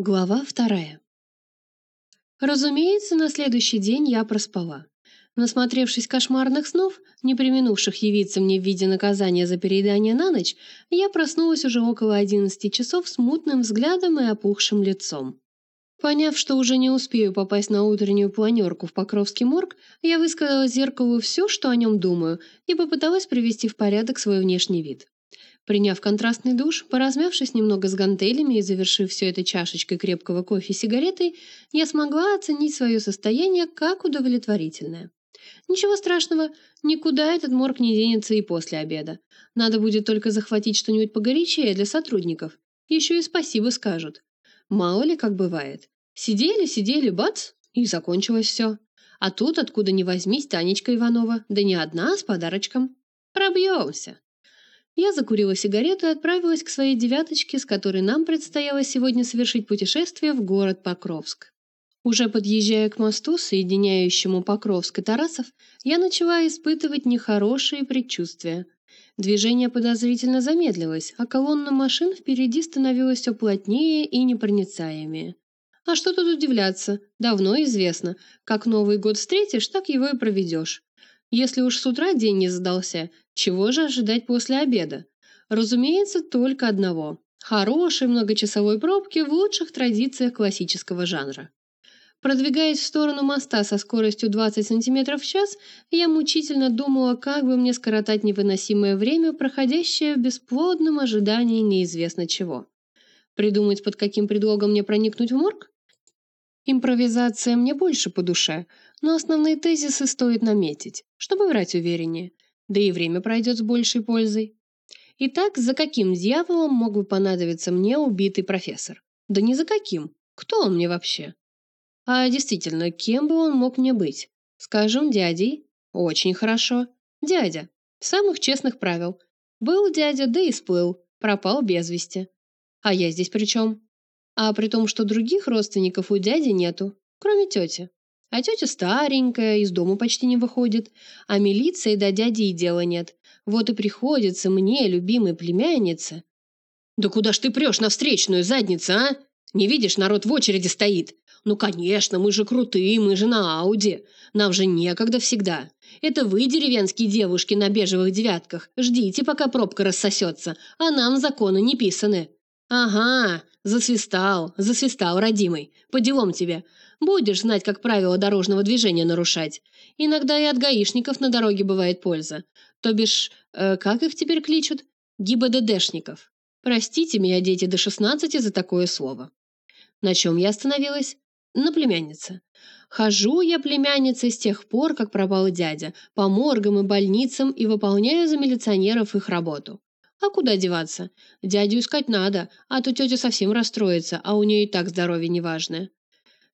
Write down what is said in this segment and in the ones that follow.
Глава вторая. Разумеется, на следующий день я проспала. Насмотревшись кошмарных снов, не применувших явиться мне в виде наказания за переедание на ночь, я проснулась уже около одиннадцати часов с мутным взглядом и опухшим лицом. Поняв, что уже не успею попасть на утреннюю планерку в Покровский морг, я высказала зеркалу все, что о нем думаю, и попыталась привести в порядок свой внешний вид. Приняв контрастный душ, поразмявшись немного с гантелями и завершив все это чашечкой крепкого кофе и сигаретой, я смогла оценить свое состояние как удовлетворительное. Ничего страшного, никуда этот морг не денется и после обеда. Надо будет только захватить что-нибудь погорячее для сотрудников. Еще и спасибо скажут. Мало ли как бывает. Сидели, сидели, бац, и закончилось все. А тут, откуда ни возьмись, Танечка Иванова, да не одна, а с подарочком. Пробьемся. Я закурила сигарету и отправилась к своей девяточке, с которой нам предстояло сегодня совершить путешествие в город Покровск. Уже подъезжая к мосту, соединяющему Покровск и Тарасов, я начала испытывать нехорошие предчувствия. Движение подозрительно замедлилось, а колонна машин впереди становилась все плотнее и непроницаемее. А что тут удивляться? Давно известно. Как Новый год встретишь, так его и проведешь. Если уж с утра день не задался, чего же ожидать после обеда? Разумеется, только одного – хорошей многочасовой пробки в лучших традициях классического жанра. Продвигаясь в сторону моста со скоростью 20 см в час, я мучительно думала, как бы мне скоротать невыносимое время, проходящее в бесплодном ожидании неизвестно чего. Придумать, под каким предлогом мне проникнуть в морг? Импровизация мне больше по душе, но основные тезисы стоит наметить, чтобы врать увереннее, да и время пройдет с большей пользой. Итак, за каким дьяволом мог бы понадобиться мне убитый профессор? Да не за каким. Кто он мне вообще? А действительно, кем бы он мог мне быть? Скажем, дядей? Очень хорошо. Дядя. Самых честных правил. Был дядя, да и сплыл. Пропал без вести. А я здесь при чем? А при том, что других родственников у дяди нету, кроме тети. А тетя старенькая, из дома почти не выходит, а милиции до дяди и дела нет. Вот и приходится мне, любимой племяннице. «Да куда ж ты прешь на встречную, задница, а? Не видишь, народ в очереди стоит. Ну, конечно, мы же крутые, мы же на Ауди. Нам же некогда всегда. Это вы, деревенские девушки на бежевых девятках, ждите, пока пробка рассосется, а нам законы не писаны». «Ага, засвистал, засвистал, родимый. По делам тебе. Будешь знать, как правила дорожного движения нарушать. Иногда и от гаишников на дороге бывает польза. То бишь, э, как их теперь кличут? ГИБДДшников. Простите меня, дети, до шестнадцати за такое слово». На чем я остановилась? На племяннице. Хожу я племянницей с тех пор, как пропал дядя, по моргам и больницам и выполняю за милиционеров их работу. А куда деваться? Дядю искать надо, а то тетя совсем расстроится, а у нее и так здоровье неважное.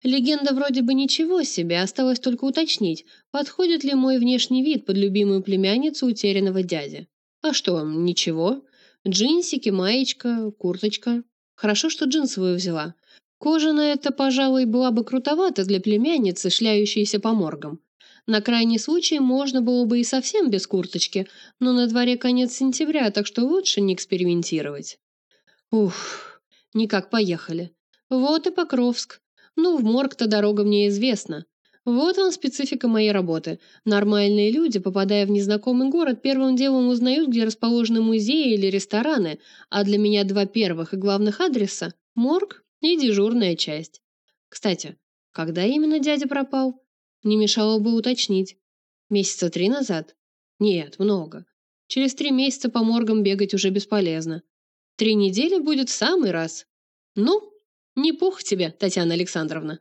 Легенда вроде бы ничего себе, осталось только уточнить, подходит ли мой внешний вид под любимую племянницу утерянного дяди. А что, ничего. Джинсики, маечка, курточка. Хорошо, что джинсовую взяла. Кожаная это, пожалуй, была бы крутовата для племянницы, шляющейся по моргам. На крайний случай можно было бы и совсем без курточки, но на дворе конец сентября, так что лучше не экспериментировать. Ух, никак поехали. Вот и Покровск. Ну, в морг-то дорога мне известна. Вот он специфика моей работы. Нормальные люди, попадая в незнакомый город, первым делом узнают, где расположены музеи или рестораны, а для меня два первых и главных адреса – морг и дежурная часть. Кстати, когда именно дядя пропал? Не мешало бы уточнить. Месяца три назад? Нет, много. Через три месяца по моргам бегать уже бесполезно. Три недели будет в самый раз. Ну, не пух тебе, Татьяна Александровна.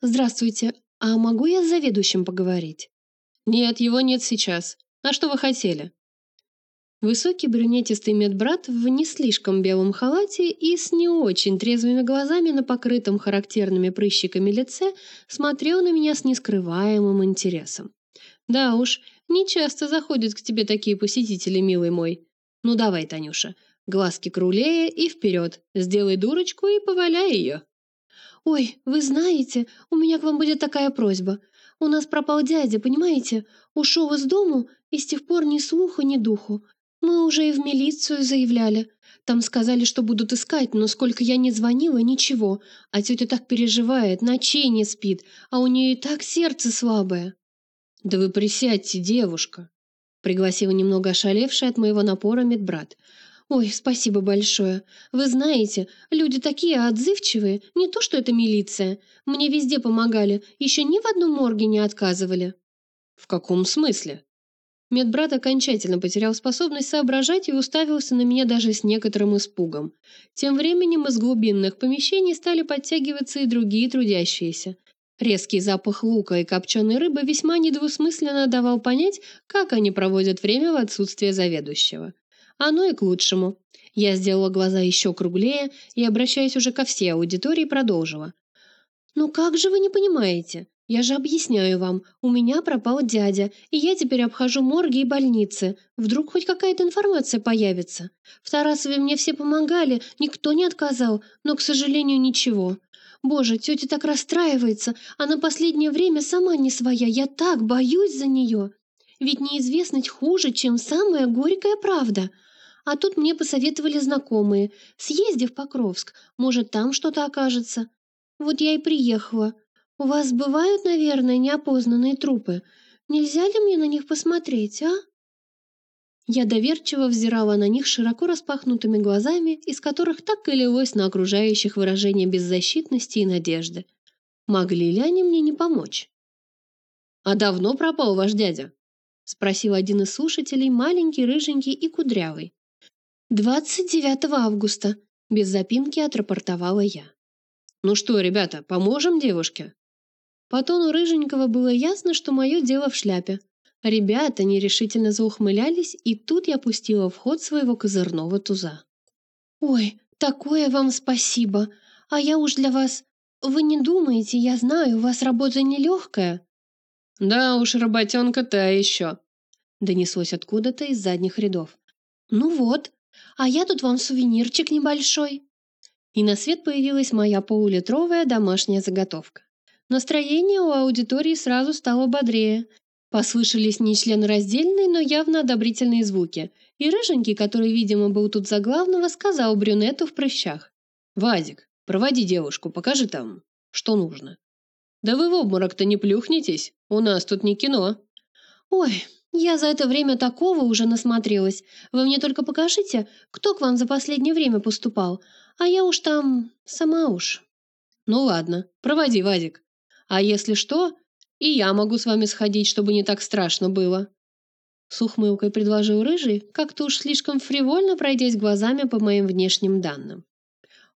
Здравствуйте, а могу я с заведующим поговорить? Нет, его нет сейчас. А что вы хотели? Высокий брюнетистый медбрат в не слишком белом халате и с не очень трезвыми глазами на покрытом характерными прыщиками лице смотрел на меня с нескрываемым интересом. «Да уж, не часто заходят к тебе такие посетители, милый мой. Ну давай, Танюша, глазки крулее и вперед, сделай дурочку и поваляй ее». «Ой, вы знаете, у меня к вам будет такая просьба. У нас пропал дядя, понимаете? Ушел из дому, и с тех пор ни слуха, ни духу. Мы уже и в милицию заявляли. Там сказали, что будут искать, но сколько я не звонила, ничего. А тетя так переживает, ночей не спит, а у нее и так сердце слабое». «Да вы присядьте, девушка», — пригласила немного ошалевшая от моего напора медбрат. «Ой, спасибо большое. Вы знаете, люди такие отзывчивые, не то что это милиция. Мне везде помогали, еще ни в одном морге не отказывали». «В каком смысле?» Медбрат окончательно потерял способность соображать и уставился на меня даже с некоторым испугом. Тем временем из глубинных помещений стали подтягиваться и другие трудящиеся. Резкий запах лука и копченой рыбы весьма недвусмысленно давал понять, как они проводят время в отсутствие заведующего. Оно и к лучшему. Я сделала глаза еще круглее и, обращаясь уже ко всей аудитории, продолжила. «Ну как же вы не понимаете? Я же объясняю вам, у меня пропал дядя, и я теперь обхожу морги и больницы. Вдруг хоть какая-то информация появится. В Тарасове мне все помогали, никто не отказал, но, к сожалению, ничего. Боже, тетя так расстраивается, а на последнее время сама не своя, я так боюсь за нее. Ведь неизвестность хуже, чем самая горькая правда. А тут мне посоветовали знакомые. Съезди в Покровск, может, там что-то окажется. Вот я и приехала. «У вас бывают, наверное, неопознанные трупы? Нельзя ли мне на них посмотреть, а?» Я доверчиво взирала на них широко распахнутыми глазами, из которых так и лилось на окружающих выражение беззащитности и надежды. Могли ли они мне не помочь? «А давно пропал ваш дядя?» — спросил один из слушателей, маленький, рыженький и кудрявый. «29 августа», — без запинки отрапортовала я. «Ну что, ребята, поможем девушке?» По тону Рыженького было ясно, что мое дело в шляпе. Ребята нерешительно заухмылялись, и тут я пустила в ход своего козырного туза. «Ой, такое вам спасибо! А я уж для вас... Вы не думаете, я знаю, у вас работа нелегкая». «Да уж, работенка та еще», — донеслось откуда-то из задних рядов. «Ну вот, а я тут вам сувенирчик небольшой». И на свет появилась моя полулитровая домашняя заготовка. Настроение у аудитории сразу стало бодрее. Послышались нечленораздельные, но явно одобрительные звуки, и Рыженький, который, видимо, был тут за главного, сказал брюнету в прыщах. «Вадик, проводи девушку, покажи там, что нужно». «Да вы в обморок-то не плюхнетесь, у нас тут не кино». «Ой, я за это время такого уже насмотрелась. Вы мне только покажите, кто к вам за последнее время поступал, а я уж там сама уж». «Ну ладно, проводи, Вадик». А если что, и я могу с вами сходить, чтобы не так страшно было». С ухмылкой предложил Рыжий, как-то уж слишком фривольно пройдясь глазами по моим внешним данным.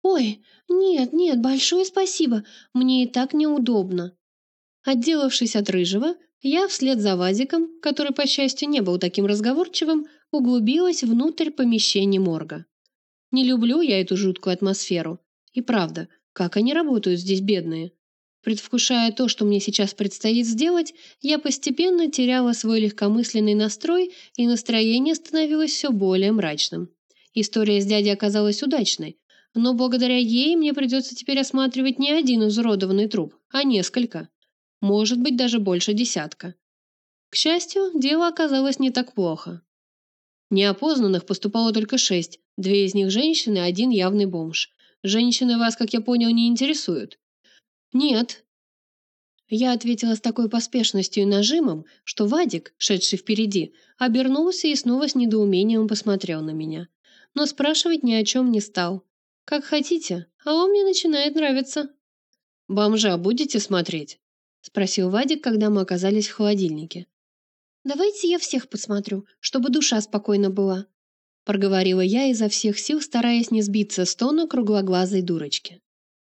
«Ой, нет, нет, большое спасибо, мне и так неудобно». Отделавшись от Рыжего, я вслед за Вазиком, который, по счастью, не был таким разговорчивым, углубилась внутрь помещения морга. Не люблю я эту жуткую атмосферу. И правда, как они работают здесь, бедные? Предвкушая то, что мне сейчас предстоит сделать, я постепенно теряла свой легкомысленный настрой, и настроение становилось все более мрачным. История с дядей оказалась удачной, но благодаря ей мне придется теперь осматривать не один изуродованный труп, а несколько. Может быть, даже больше десятка. К счастью, дело оказалось не так плохо. Неопознанных поступало только шесть, две из них женщины, один явный бомж. Женщины вас, как я понял, не интересуют. «Нет». Я ответила с такой поспешностью и нажимом, что Вадик, шедший впереди, обернулся и снова с недоумением посмотрел на меня. Но спрашивать ни о чем не стал. «Как хотите, а он мне начинает нравиться». «Бомжа будете смотреть?» — спросил Вадик, когда мы оказались в холодильнике. «Давайте я всех посмотрю, чтобы душа спокойна была», — проговорила я изо всех сил, стараясь не сбиться с тона круглоглазой дурочки.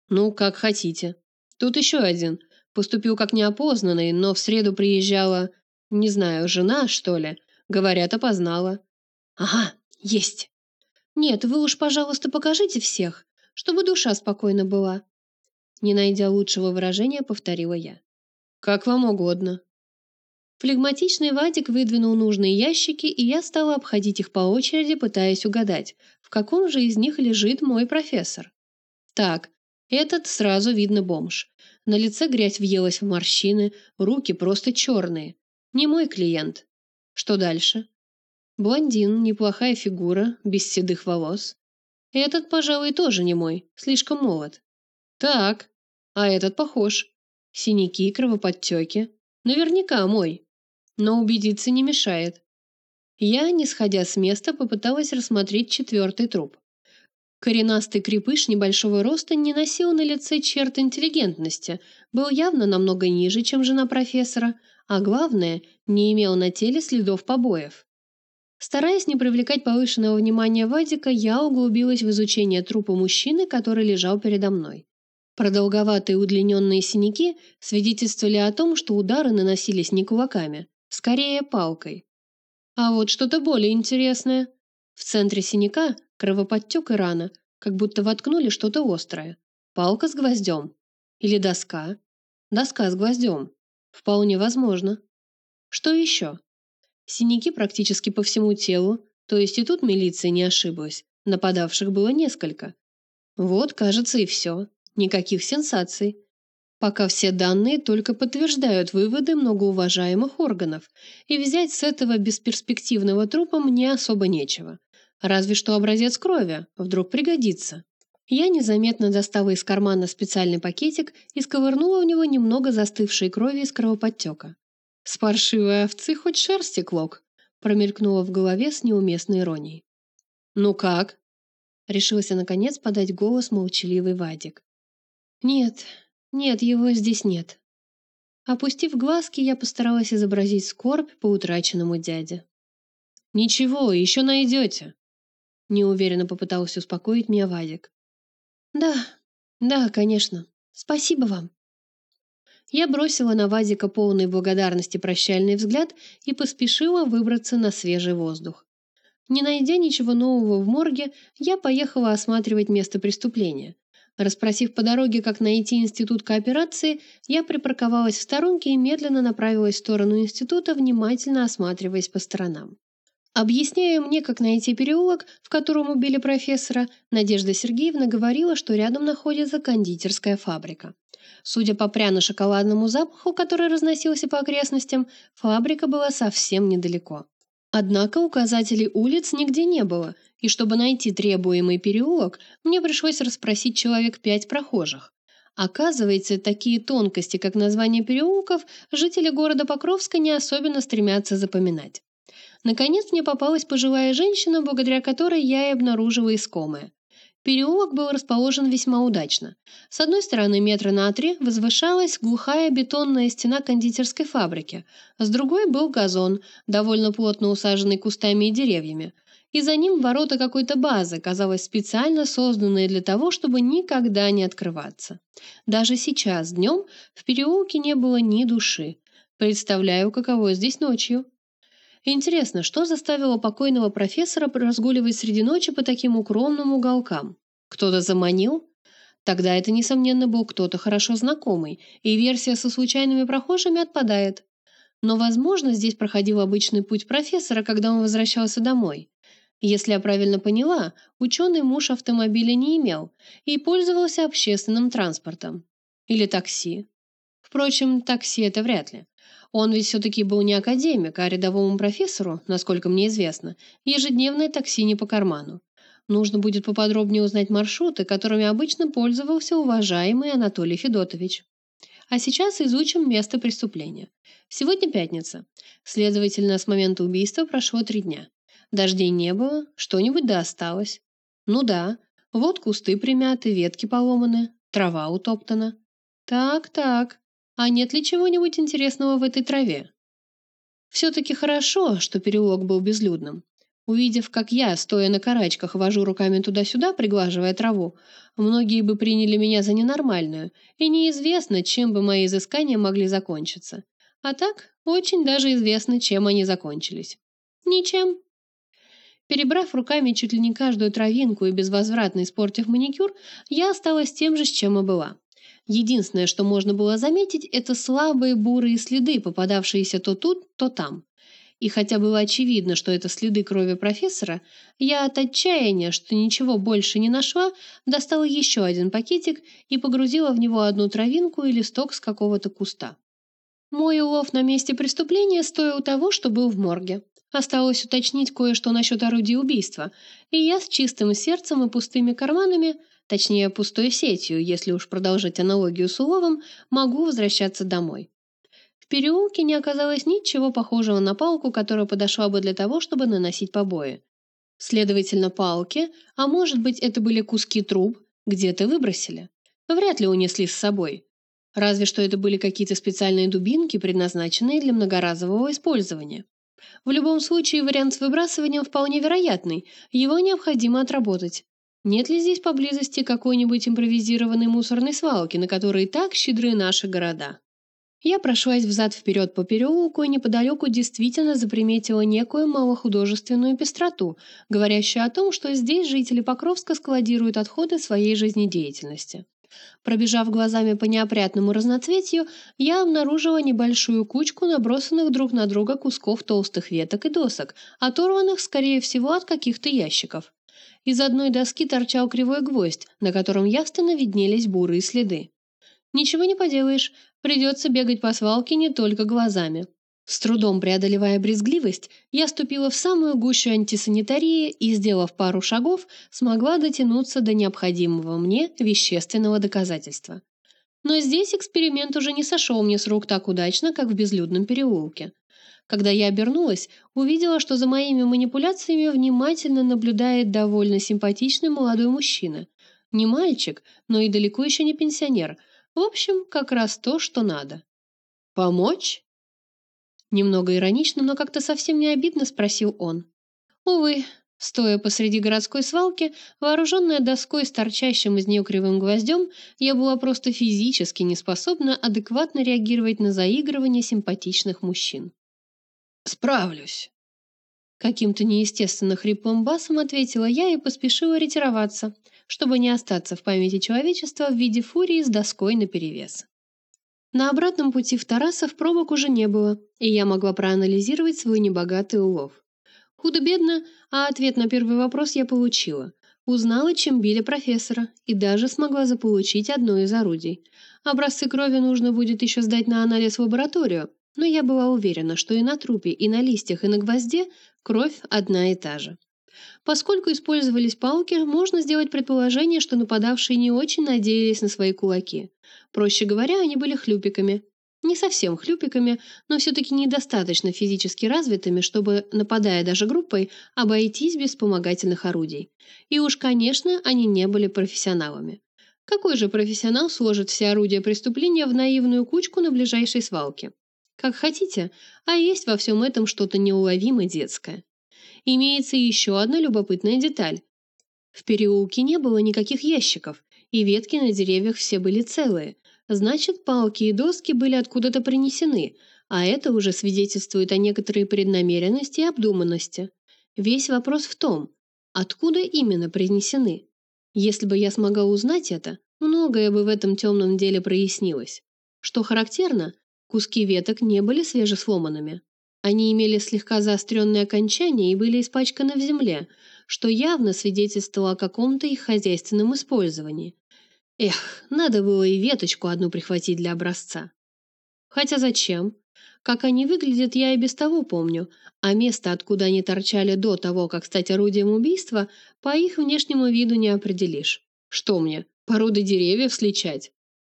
«Ну, как хотите», Тут еще один. Поступил как неопознанный, но в среду приезжала, не знаю, жена, что ли. Говорят, опознала. Ага, есть. Нет, вы уж, пожалуйста, покажите всех, чтобы душа спокойна была. Не найдя лучшего выражения, повторила я. Как вам угодно. Флегматичный Вадик выдвинул нужные ящики, и я стала обходить их по очереди, пытаясь угадать, в каком же из них лежит мой профессор. Так, этот сразу видно бомж. На лице грязь въелась в морщины, руки просто черные. Не мой клиент. Что дальше? Блондин, неплохая фигура, без седых волос. Этот, пожалуй, тоже не мой, слишком молод. Так, а этот похож. Синяки, кровоподтеки. Наверняка мой. Но убедиться не мешает. Я, не сходя с места, попыталась рассмотреть четвертый труп. Коренастый крепыш небольшого роста не носил на лице черт интеллигентности, был явно намного ниже, чем жена профессора, а главное, не имел на теле следов побоев. Стараясь не привлекать повышенного внимания Вадика, я углубилась в изучение трупа мужчины, который лежал передо мной. Продолговатые удлиненные синяки свидетельствовали о том, что удары наносились не кулаками, скорее палкой. А вот что-то более интересное. В центре синяка кровоподтек и рана, как будто воткнули что-то острое. Палка с гвоздем. Или доска. Доска с гвоздем. Вполне возможно. Что еще? Синяки практически по всему телу, то есть и тут милиция не ошиблась. Нападавших было несколько. Вот, кажется, и все. Никаких сенсаций. Пока все данные только подтверждают выводы многоуважаемых органов, и взять с этого бесперспективного трупа мне особо нечего. Разве что образец крови, вдруг пригодится. Я незаметно достала из кармана специальный пакетик и сковырнула в него немного застывшей крови из кровоподтека. «С паршивой овцы хоть шерсти клок», промелькнуло в голове с неуместной иронией. «Ну как?» Решился, наконец, подать голос молчаливый Вадик. «Нет, нет, его здесь нет». Опустив глазки, я постаралась изобразить скорбь по утраченному дяде. «Ничего, еще найдете», — неуверенно попытался успокоить меня Вадик. «Да, да, конечно. Спасибо вам». Я бросила на Вадика полный благодарности прощальный взгляд и поспешила выбраться на свежий воздух. Не найдя ничего нового в морге, я поехала осматривать место преступления. Расспросив по дороге, как найти институт кооперации, я припарковалась в сторонке и медленно направилась в сторону института, внимательно осматриваясь по сторонам. Объясняя мне, как найти переулок, в котором убили профессора, Надежда Сергеевна говорила, что рядом находится кондитерская фабрика. Судя по пряно-шоколадному запаху, который разносился по окрестностям, фабрика была совсем недалеко. Однако указателей улиц нигде не было, и чтобы найти требуемый переулок, мне пришлось расспросить человек пять прохожих. Оказывается, такие тонкости, как название переулков, жители города Покровска не особенно стремятся запоминать. Наконец мне попалась пожилая женщина, благодаря которой я и обнаружила искомое. Переулок был расположен весьма удачно. С одной стороны метра на три возвышалась глухая бетонная стена кондитерской фабрики, с другой был газон, довольно плотно усаженный кустами и деревьями. И за ним ворота какой-то базы, казалось, специально созданные для того, чтобы никогда не открываться. Даже сейчас, днем, в переулке не было ни души. Представляю, каково здесь ночью. Интересно, что заставило покойного профессора разгуливать среди ночи по таким укромным уголкам? Кто-то заманил? Тогда это, несомненно, был кто-то хорошо знакомый, и версия со случайными прохожими отпадает. Но, возможно, здесь проходил обычный путь профессора, когда он возвращался домой. Если я правильно поняла, ученый муж автомобиля не имел и пользовался общественным транспортом. Или такси. Впрочем, такси это вряд ли. Он ведь все-таки был не академик, а рядовому профессору, насколько мне известно, ежедневное такси не по карману. Нужно будет поподробнее узнать маршруты, которыми обычно пользовался уважаемый Анатолий Федотович. А сейчас изучим место преступления. Сегодня пятница. Следовательно, с момента убийства прошло три дня. Дождей не было, что-нибудь да осталось. Ну да, вот кусты примяты, ветки поломаны, трава утоптана. Так-так, а нет ли чего-нибудь интересного в этой траве? Все-таки хорошо, что переулок был безлюдным. Увидев, как я, стоя на карачках, вожу руками туда-сюда, приглаживая траву, многие бы приняли меня за ненормальную, и неизвестно, чем бы мои изыскания могли закончиться. А так, очень даже известно, чем они закончились. Ничем. Перебрав руками чуть ли не каждую травинку и безвозвратно испортив маникюр, я осталась тем же, с чем и была. Единственное, что можно было заметить, это слабые бурые следы, попадавшиеся то тут, то там. И хотя было очевидно, что это следы крови профессора, я от отчаяния, что ничего больше не нашла, достала еще один пакетик и погрузила в него одну травинку и листок с какого-то куста. Мой улов на месте преступления стоил того, что был в морге. Осталось уточнить кое-что насчет орудия убийства, и я с чистым сердцем и пустыми карманами, точнее пустой сетью, если уж продолжить аналогию с уловом, могу возвращаться домой. В переулке не оказалось ничего похожего на палку, которая подошла бы для того, чтобы наносить побои. Следовательно, палки, а может быть это были куски труб, где-то выбросили. Вряд ли унесли с собой. Разве что это были какие-то специальные дубинки, предназначенные для многоразового использования. В любом случае, вариант с выбрасыванием вполне вероятный, его необходимо отработать. Нет ли здесь поблизости какой-нибудь импровизированной мусорной свалки, на которой так щедры наши города? Я прошлась взад-вперед по переулку и неподалеку действительно заприметила некую малохудожественную пестроту, говорящую о том, что здесь жители Покровска складируют отходы своей жизнедеятельности. Пробежав глазами по неопрятному разноцветью, я обнаружила небольшую кучку набросанных друг на друга кусков толстых веток и досок, оторванных, скорее всего, от каких-то ящиков. Из одной доски торчал кривой гвоздь, на котором явственно виднелись бурые следы. Ничего не поделаешь, придется бегать по свалке не только глазами. С трудом преодолевая брезгливость, я ступила в самую гущу антисанитарии и, сделав пару шагов, смогла дотянуться до необходимого мне вещественного доказательства. Но здесь эксперимент уже не сошел мне с рук так удачно, как в безлюдном переулке. Когда я обернулась, увидела, что за моими манипуляциями внимательно наблюдает довольно симпатичный молодой мужчина. Не мальчик, но и далеко еще не пенсионер. В общем, как раз то, что надо. «Помочь?» Немного иронично, но как-то совсем не обидно спросил он. Увы, стоя посреди городской свалки, вооруженная доской с торчащим из нее кривым гвоздем, я была просто физически не способна адекватно реагировать на заигрывание симпатичных мужчин. «Справлюсь», Каким-то неестественно хриплым басом ответила я и поспешила ретироваться, чтобы не остаться в памяти человечества в виде фурии с доской наперевес. На обратном пути в Тарасов пробок уже не было, и я могла проанализировать свой небогатый улов. Худо-бедно, а ответ на первый вопрос я получила. Узнала, чем били профессора, и даже смогла заполучить одно из орудий. Образцы крови нужно будет еще сдать на анализ в лабораторию, но я была уверена, что и на трупе, и на листьях, и на гвозде кровь одна и та же. Поскольку использовались палки, можно сделать предположение, что нападавшие не очень надеялись на свои кулаки. Проще говоря, они были хлюпиками. Не совсем хлюпиками, но все-таки недостаточно физически развитыми, чтобы, нападая даже группой, обойтись без вспомогательных орудий. И уж, конечно, они не были профессионалами. Какой же профессионал сложит все орудия преступления в наивную кучку на ближайшей свалке? Как хотите, а есть во всем этом что-то неуловимо детское имеется еще одна любопытная деталь. В переулке не было никаких ящиков, и ветки на деревьях все были целые. Значит, палки и доски были откуда-то принесены, а это уже свидетельствует о некоторой преднамеренности и обдуманности. Весь вопрос в том, откуда именно принесены. Если бы я смогла узнать это, многое бы в этом темном деле прояснилось. Что характерно, куски веток не были свежесломанными. Они имели слегка заостренные окончания и были испачканы в земле, что явно свидетельствовало о каком-то их хозяйственном использовании. Эх, надо было и веточку одну прихватить для образца. Хотя зачем? Как они выглядят, я и без того помню, а место, откуда они торчали до того, как стать орудием убийства, по их внешнему виду не определишь. Что мне, породы деревьев сличать?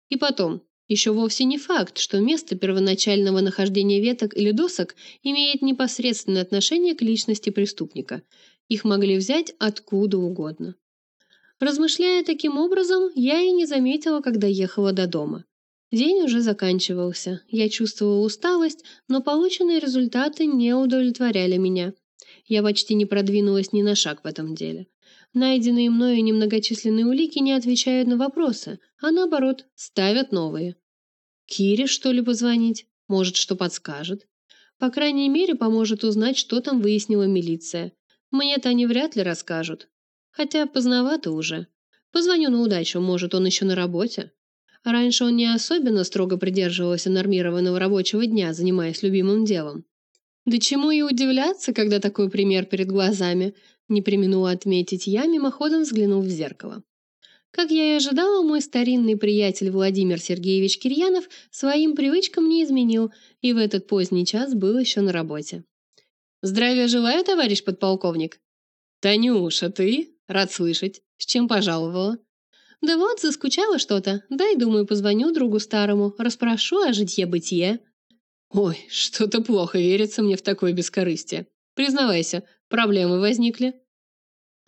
И потом, еще вовсе не факт, что место первоначального нахождения веток или досок имеет непосредственное отношение к личности преступника. Их могли взять откуда угодно. Размышляя таким образом, я и не заметила, когда ехала до дома. День уже заканчивался, я чувствовала усталость, но полученные результаты не удовлетворяли меня. Я почти не продвинулась ни на шаг в этом деле. Найденные мною немногочисленные улики не отвечают на вопросы, а наоборот, ставят новые. Кире, что ли, позвонить? Может, что подскажет? По крайней мере, поможет узнать, что там выяснила милиция. Мне-то они вряд ли расскажут. Хотя поздновато уже. Позвоню на удачу, может, он еще на работе. Раньше он не особенно строго придерживался нормированного рабочего дня, занимаясь любимым делом. Да чему и удивляться, когда такой пример перед глазами, не применула отметить я, мимоходом взглянув в зеркало. Как я и ожидала, мой старинный приятель Владимир Сергеевич Кирьянов своим привычкам не изменил и в этот поздний час был еще на работе. Здравия желаю, товарищ подполковник. Танюша, ты? Рад слышать. С чем пожаловала? Да вот, заскучала что-то. Дай, думаю, позвоню другу старому, расспрошу о житье-бытие. Ой, что-то плохо верится мне в такое бескорыстие. Признавайся, проблемы возникли?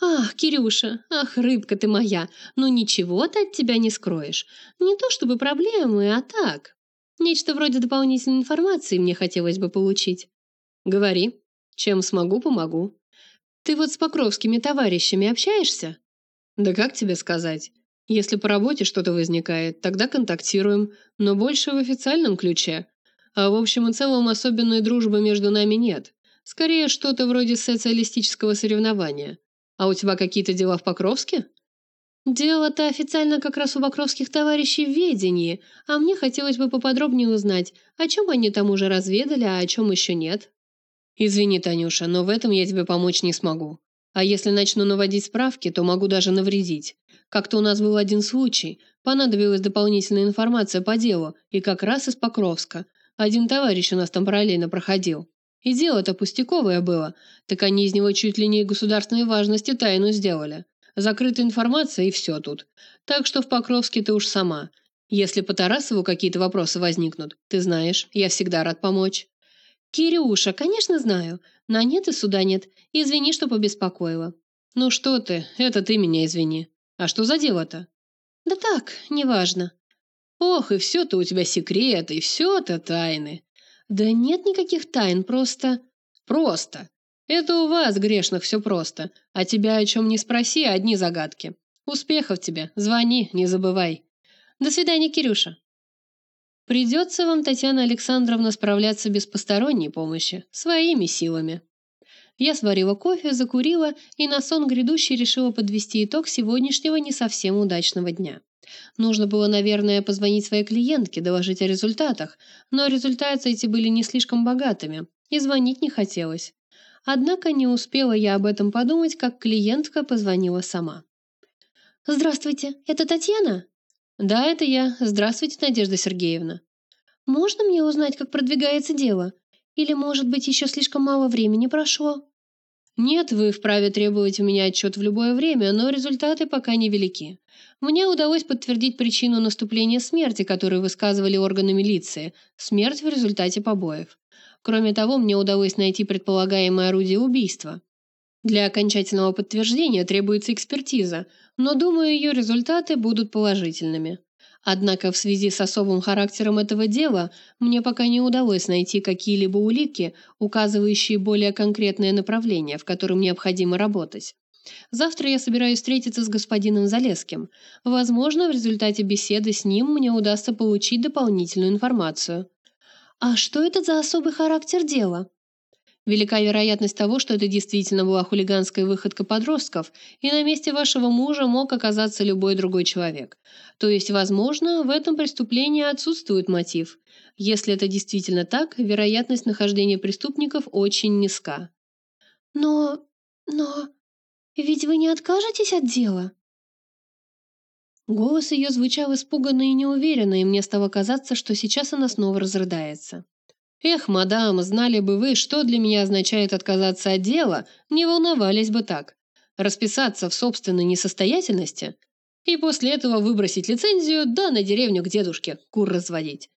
«Ах, Кирюша, ах, рыбка ты моя, ну ничего ты от тебя не скроешь. Не то чтобы проблемы, а так. Нечто вроде дополнительной информации мне хотелось бы получить». «Говори. Чем смогу, помогу». «Ты вот с покровскими товарищами общаешься?» «Да как тебе сказать? Если по работе что-то возникает, тогда контактируем, но больше в официальном ключе. А в общем и целом особенной дружбы между нами нет. Скорее, что-то вроде социалистического соревнования. А у тебя какие-то дела в Покровске?» «Дело-то официально как раз у покровских товарищей в ведении, а мне хотелось бы поподробнее узнать, о чем они там уже разведали, а о чем еще нет». «Извини, Танюша, но в этом я тебе помочь не смогу. А если начну наводить справки, то могу даже навредить. Как-то у нас был один случай, понадобилась дополнительная информация по делу, и как раз из Покровска. Один товарищ у нас там параллельно проходил. И дело-то пустяковое было, так они из него чуть ли не государственной важности тайну сделали. Закрытая информация и все тут. Так что в Покровске ты уж сама. Если по Тарасову какие-то вопросы возникнут, ты знаешь, я всегда рад помочь». «Кирюша, конечно знаю. На нет и суда нет. Извини, что побеспокоила». «Ну что ты, это ты меня извини. А что за дело-то?» «Да так, неважно». «Ох, и все-то у тебя секреты, и все-то тайны. «Да нет никаких тайн, просто...» «Просто! Это у вас, грешных, все просто. А тебя о чем не спроси, одни загадки. Успехов тебе, звони, не забывай. До свидания, Кирюша». Придется вам, Татьяна Александровна, справляться без посторонней помощи, своими силами. Я сварила кофе, закурила и на сон грядущий решила подвести итог сегодняшнего не совсем удачного дня. Нужно было, наверное, позвонить своей клиентке, доложить о результатах, но результаты эти были не слишком богатыми, и звонить не хотелось. Однако не успела я об этом подумать, как клиентка позвонила сама. «Здравствуйте, это Татьяна?» «Да, это я. Здравствуйте, Надежда Сергеевна». «Можно мне узнать, как продвигается дело? Или, может быть, еще слишком мало времени прошло?» «Нет, вы вправе требовать у меня отчет в любое время, но результаты пока невелики. Мне удалось подтвердить причину наступления смерти, которую высказывали органы милиции – смерть в результате побоев. Кроме того, мне удалось найти предполагаемое орудие убийства. Для окончательного подтверждения требуется экспертиза, но, думаю, ее результаты будут положительными. Однако в связи с особым характером этого дела мне пока не удалось найти какие-либо улики, указывающие более конкретное направление, в котором необходимо работать. Завтра я собираюсь встретиться с господином Залеским. Возможно, в результате беседы с ним мне удастся получить дополнительную информацию. А что это за особый характер дела? Велика вероятность того, что это действительно была хулиганская выходка подростков, и на месте вашего мужа мог оказаться любой другой человек. То есть, возможно, в этом преступлении отсутствует мотив. Если это действительно так, вероятность нахождения преступников очень низка. Но... но... Ведь вы не откажетесь от дела?» Голос ее звучал испуганно и неуверенно, и мне стало казаться, что сейчас она снова разрыдается. «Эх, мадам, знали бы вы, что для меня означает отказаться от дела, не волновались бы так. Расписаться в собственной несостоятельности и после этого выбросить лицензию, да на деревню к дедушке, кур разводить.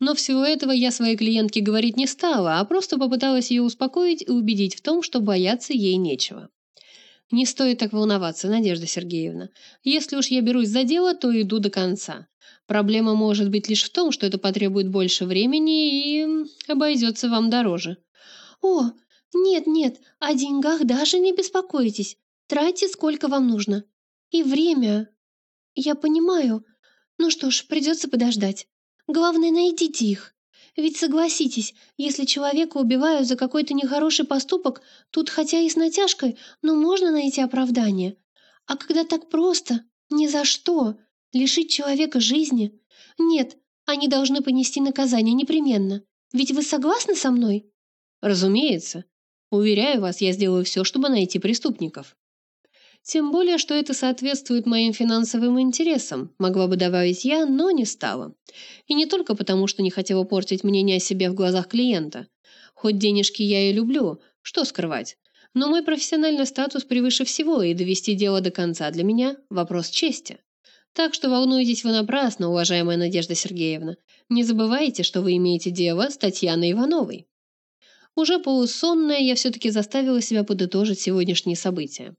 Но всего этого я своей клиентке говорить не стала, а просто попыталась ее успокоить и убедить в том, что бояться ей нечего. Не стоит так волноваться, Надежда Сергеевна. Если уж я берусь за дело, то иду до конца. Проблема может быть лишь в том, что это потребует больше времени и обойдется вам дороже. О, нет-нет, о деньгах даже не беспокойтесь. Тратьте сколько вам нужно. И время. Я понимаю. Ну что ж, придется подождать. Главное, найдите их. Ведь согласитесь, если человека убивают за какой-то нехороший поступок, тут хотя и с натяжкой, но можно найти оправдание. А когда так просто, ни за что, лишить человека жизни? Нет, они должны понести наказание непременно. Ведь вы согласны со мной? Разумеется. Уверяю вас, я сделаю все, чтобы найти преступников. Тем более, что это соответствует моим финансовым интересам, могла бы добавить я, но не стала. И не только потому, что не хотела портить мнение о себе в глазах клиента. Хоть денежки я и люблю, Что скрывать? Но мой профессиональный статус превыше всего, и довести дело до конца для меня – вопрос чести. Так что волнуетесь вы напрасно, уважаемая Надежда Сергеевна. Не забывайте, что вы имеете дело с Татьяной Ивановой. Уже полусонная, я все-таки заставила себя подытожить сегодняшние события.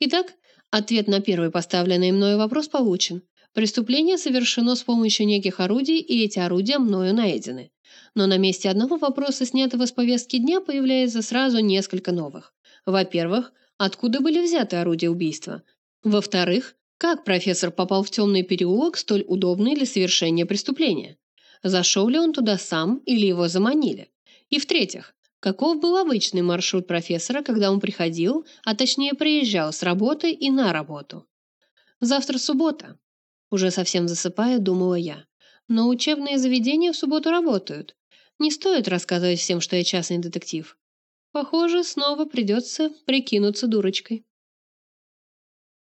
Итак, ответ на первый поставленный мною вопрос получен. Преступление совершено с помощью неких орудий, и эти орудия мною найдены. Но на месте одного вопроса, снятого с повестки дня, появляется сразу несколько новых. Во-первых, откуда были взяты орудия убийства? Во-вторых, как профессор попал в темный переулок, столь удобный для совершения преступления? Зашел ли он туда сам или его заманили? И в-третьих, каков был обычный маршрут профессора, когда он приходил, а точнее приезжал с работы и на работу? Завтра суббота. Уже совсем засыпая, думала я. Но учебные заведения в субботу работают. Не стоит рассказывать всем, что я частный детектив. Похоже, снова придется прикинуться дурочкой.